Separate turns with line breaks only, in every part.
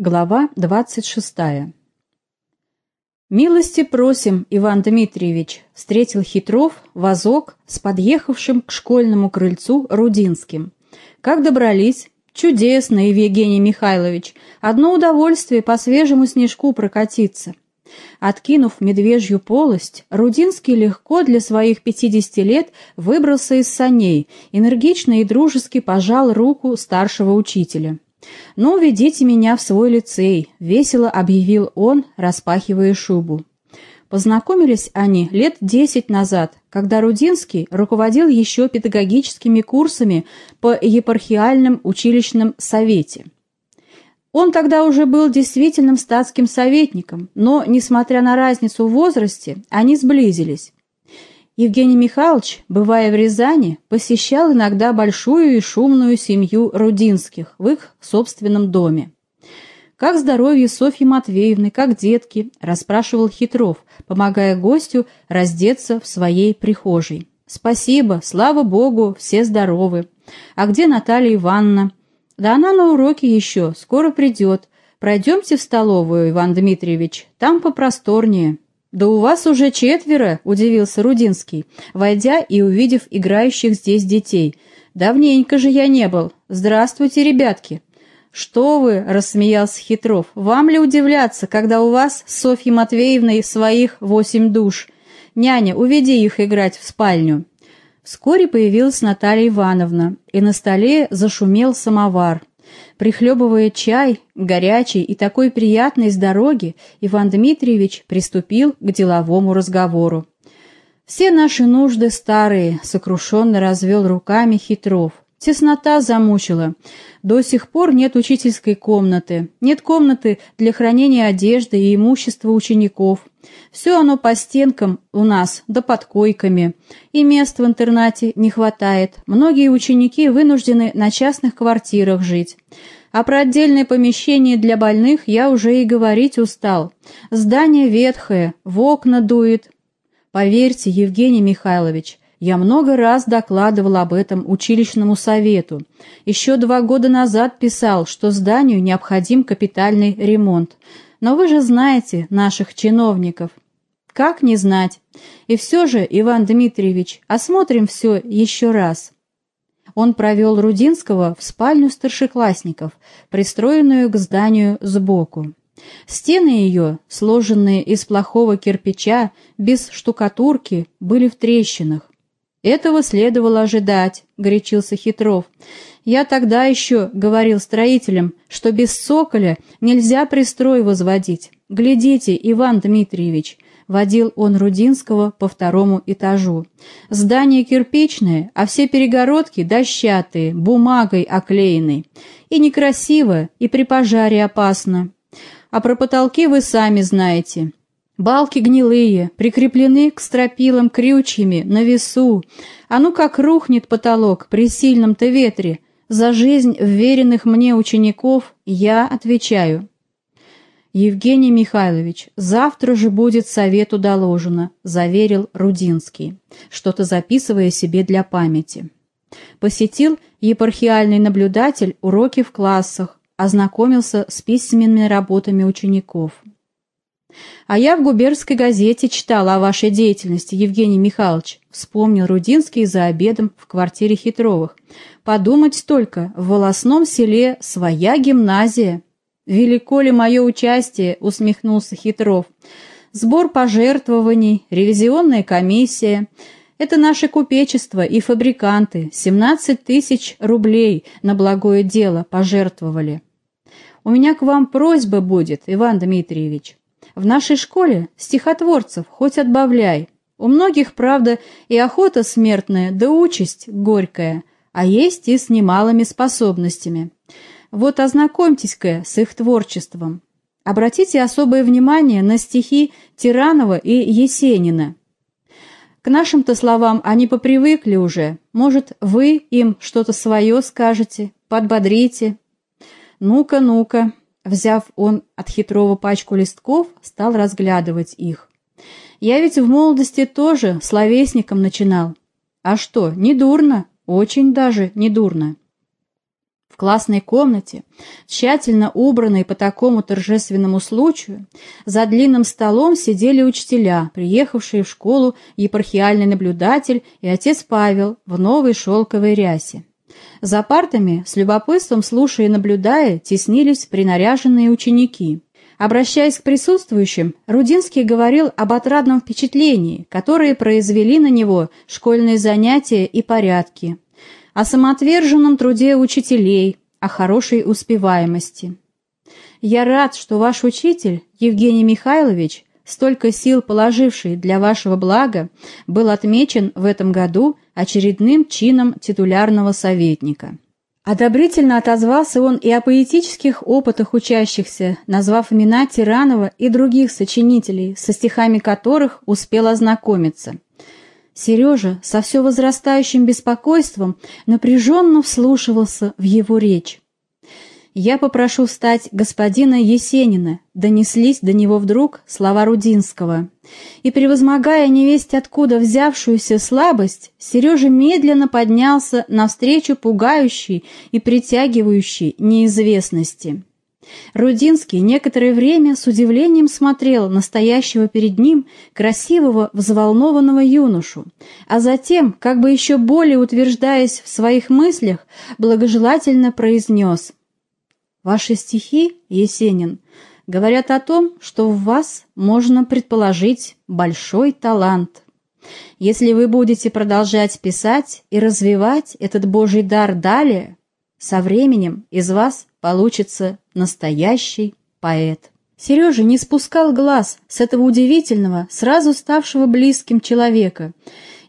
Глава двадцать шестая. «Милости просим, Иван Дмитриевич», — встретил Хитров вазок с подъехавшим к школьному крыльцу Рудинским. «Как добрались?» «Чудесно, Евгений Михайлович. Одно удовольствие по свежему снежку прокатиться». Откинув медвежью полость, Рудинский легко для своих пятидесяти лет выбрался из саней, энергично и дружески пожал руку старшего учителя. «Ну, ведите меня в свой лицей», — весело объявил он, распахивая шубу. Познакомились они лет десять назад, когда Рудинский руководил еще педагогическими курсами по епархиальным училищным совете. Он тогда уже был действительным статским советником, но, несмотря на разницу в возрасте, они сблизились. Евгений Михайлович, бывая в Рязани, посещал иногда большую и шумную семью Рудинских в их собственном доме. «Как здоровье Софьи Матвеевны, как детки?» – расспрашивал Хитров, помогая гостю раздеться в своей прихожей. «Спасибо, слава богу, все здоровы. А где Наталья Ивановна?» «Да она на уроке еще, скоро придет. Пройдемте в столовую, Иван Дмитриевич, там попросторнее». «Да у вас уже четверо», — удивился Рудинский, войдя и увидев играющих здесь детей. «Давненько же я не был. Здравствуйте, ребятки». «Что вы?» — рассмеялся Хитров. «Вам ли удивляться, когда у вас с Софьей Матвеевной своих восемь душ? Няня, уведи их играть в спальню». Вскоре появилась Наталья Ивановна, и на столе зашумел самовар. Прихлебывая чай, горячий и такой приятный с дороги, Иван Дмитриевич приступил к деловому разговору. «Все наши нужды старые», — сокрушенно развел руками Хитров. Теснота замучила. До сих пор нет учительской комнаты, нет комнаты для хранения одежды и имущества учеников. Все оно по стенкам у нас, да под койками. И мест в интернате не хватает. Многие ученики вынуждены на частных квартирах жить. А про отдельное помещение для больных я уже и говорить устал. Здание ветхое, в окна дует. Поверьте, Евгений Михайлович, я много раз докладывал об этом училищному совету. Еще два года назад писал, что зданию необходим капитальный ремонт. Но вы же знаете наших чиновников. Как не знать? И все же, Иван Дмитриевич, осмотрим все еще раз. Он провел Рудинского в спальню старшеклассников, пристроенную к зданию сбоку. Стены ее, сложенные из плохого кирпича, без штукатурки, были в трещинах. «Этого следовало ожидать», — горячился Хитров. «Я тогда еще говорил строителям, что без цоколя нельзя пристрой возводить. Глядите, Иван Дмитриевич». Водил он Рудинского по второму этажу. Здание кирпичное, а все перегородки дощатые, бумагой оклеены. И некрасиво, и при пожаре опасно. А про потолки вы сами знаете. Балки гнилые, прикреплены к стропилам крючьями, на весу. А ну как рухнет потолок при сильном-то ветре. За жизнь вверенных мне учеников я отвечаю. Евгений Михайлович, завтра же будет совету доложено, заверил Рудинский, что-то записывая себе для памяти. Посетил епархиальный наблюдатель уроки в классах, ознакомился с письменными работами учеников. «А я в губернской газете читала о вашей деятельности, Евгений Михайлович», вспомнил Рудинский за обедом в квартире Хитровых. «Подумать только, в волосном селе своя гимназия». «Велико ли мое участие?» — усмехнулся Хитров. «Сбор пожертвований, ревизионная комиссия. Это наше купечество и фабриканты. 17 тысяч рублей на благое дело пожертвовали. У меня к вам просьба будет, Иван Дмитриевич. В нашей школе стихотворцев хоть отбавляй. У многих, правда, и охота смертная, да участь горькая, а есть и с немалыми способностями. Вот ознакомьтесь-ка с их творчеством. Обратите особое внимание на стихи Тиранова и Есенина. К нашим-то словам они попривыкли уже. Может, вы им что-то свое скажете, подбодрите. Ну-ка, ну-ка, Взяв он от хитрого пачку листков, стал разглядывать их. «Я ведь в молодости тоже словесником начинал. А что, не дурно, очень даже не дурно». В классной комнате, тщательно убранной по такому торжественному случаю, за длинным столом сидели учителя, приехавшие в школу епархиальный наблюдатель и отец Павел в новой шелковой рясе. За партами, с любопытством слушая и наблюдая, теснились принаряженные ученики. Обращаясь к присутствующим, Рудинский говорил об отрадном впечатлении, которое произвели на него школьные занятия и порядки, о самоотверженном труде учителей, о хорошей успеваемости. «Я рад, что ваш учитель, Евгений Михайлович, столько сил положивший для вашего блага, был отмечен в этом году очередным чином титулярного советника». Одобрительно отозвался он и о поэтических опытах учащихся, назвав имена Тиранова и других сочинителей, со стихами которых успел ознакомиться – Сережа со все возрастающим беспокойством напряженно вслушивался в его речь. «Я попрошу встать господина Есенина», донеслись до него вдруг слова Рудинского. И, превозмогая невесть откуда взявшуюся слабость, Сережа медленно поднялся навстречу пугающей и притягивающей неизвестности. Рудинский некоторое время с удивлением смотрел на стоящего перед ним красивого, взволнованного юношу, а затем, как бы еще более утверждаясь в своих мыслях, благожелательно произнес «Ваши стихи, Есенин, говорят о том, что в вас можно предположить большой талант». Если вы будете продолжать писать и развивать этот Божий дар далее, со временем из вас получится настоящий поэт. Сережа не спускал глаз с этого удивительного, сразу ставшего близким человека,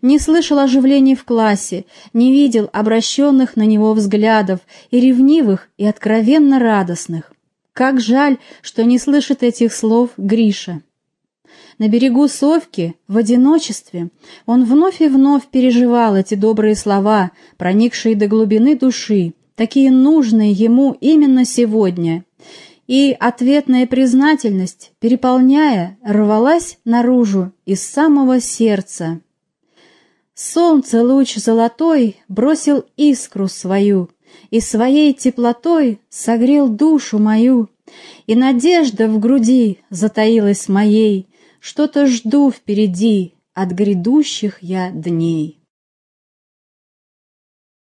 не слышал оживлений в классе, не видел обращенных на него взглядов и ревнивых, и откровенно радостных. Как жаль, что не слышит этих слов Гриша. На берегу Совки, в одиночестве, он вновь и вновь переживал эти добрые слова, проникшие до глубины души, такие нужные ему именно сегодня. И ответная признательность, переполняя, рвалась наружу из самого сердца. Солнце луч золотой бросил искру свою, И своей теплотой согрел душу мою, И надежда в груди затаилась моей, Что-то жду впереди от грядущих я дней.